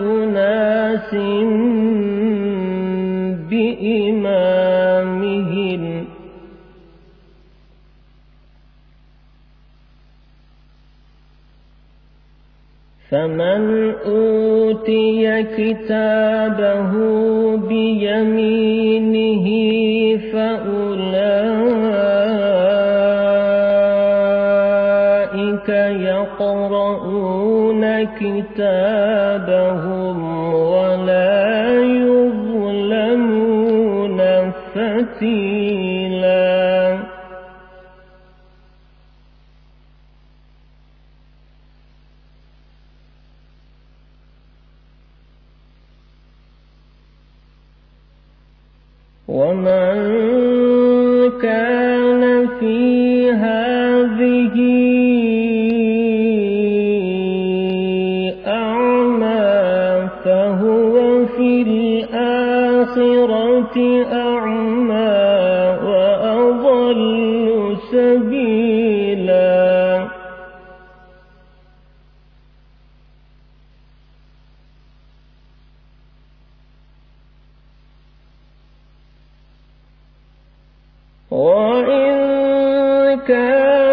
أناس بإمامهم فمن أوتي كتابه بيمينه فأولئك يقرؤون كتابهم فتيلاً ومن كان في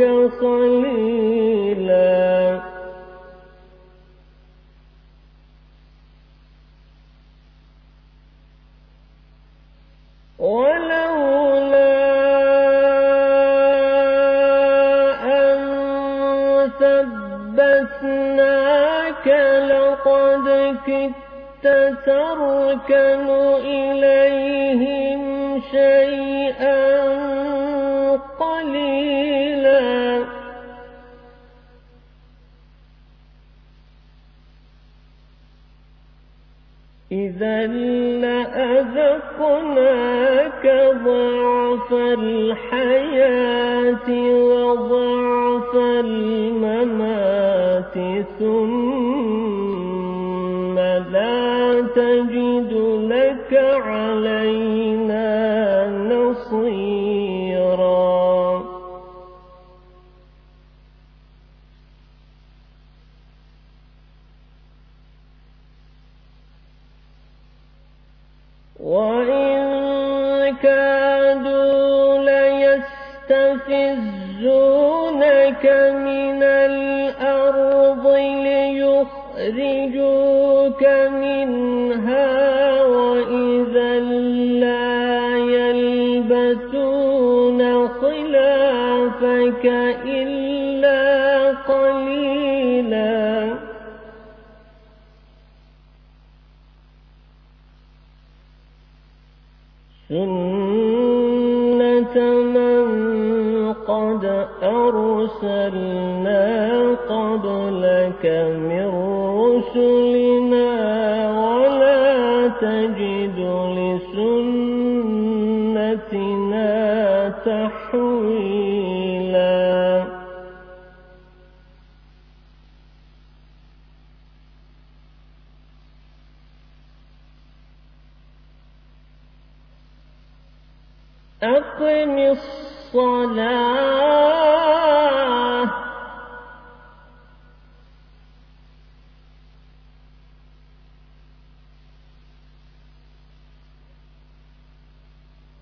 لاتخذوك خليلا ولولا أن ثبتناك لقد كدت تركن إليهم إذا لأذقناك ضعف الحياة وضعف الممات ثم لا تجد لك علينا ليستفزونك من الأرض ليخرجوك منها وإذا لا يلبثون خلافك إلا قد أرسلنا قبلك من رسلنا ولا تجد لسنتنا تحويلا. أقم الصلاة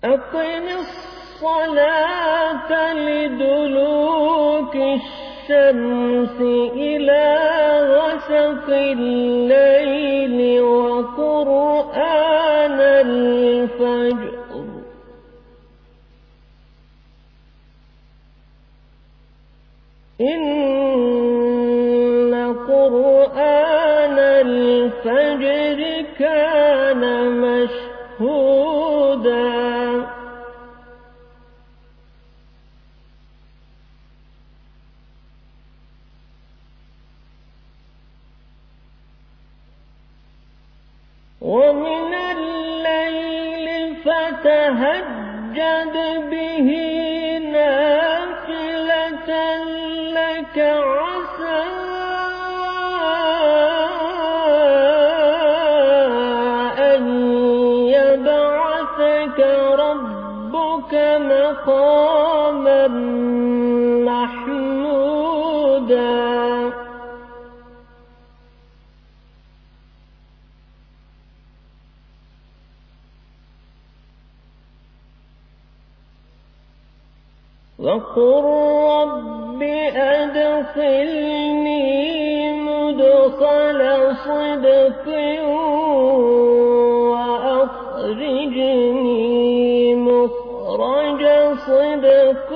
أقم الصلاة لدلوك الشمس إلى غسق الليل. الفجر كان مشهودا ومن الليل فتهجد به يبعثك ربك مقاما محمودا. وقل رب أدخلني مدخل صدق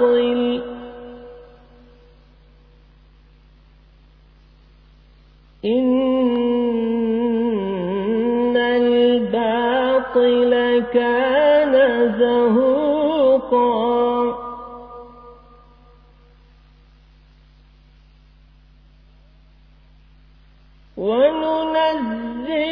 الباطل إن الباطل كان زهوقا. وننزل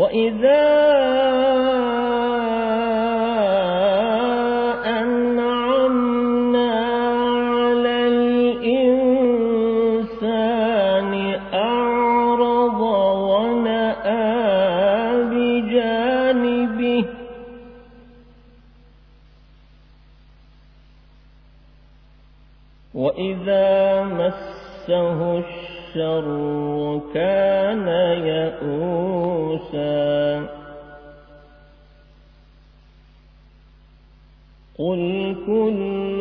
وإذا أنعمنا على الإنسان أعرض ونأى بجانبه وإذا مسه الشر كان يئوسا قل كل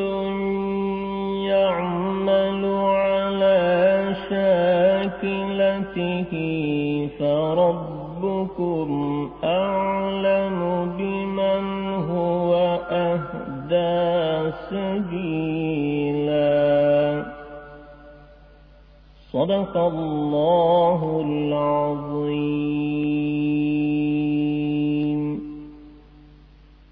يعمل على شاكلته فربكم أعلم بمن هو أهدى سبيلا. صدق الله العظيم.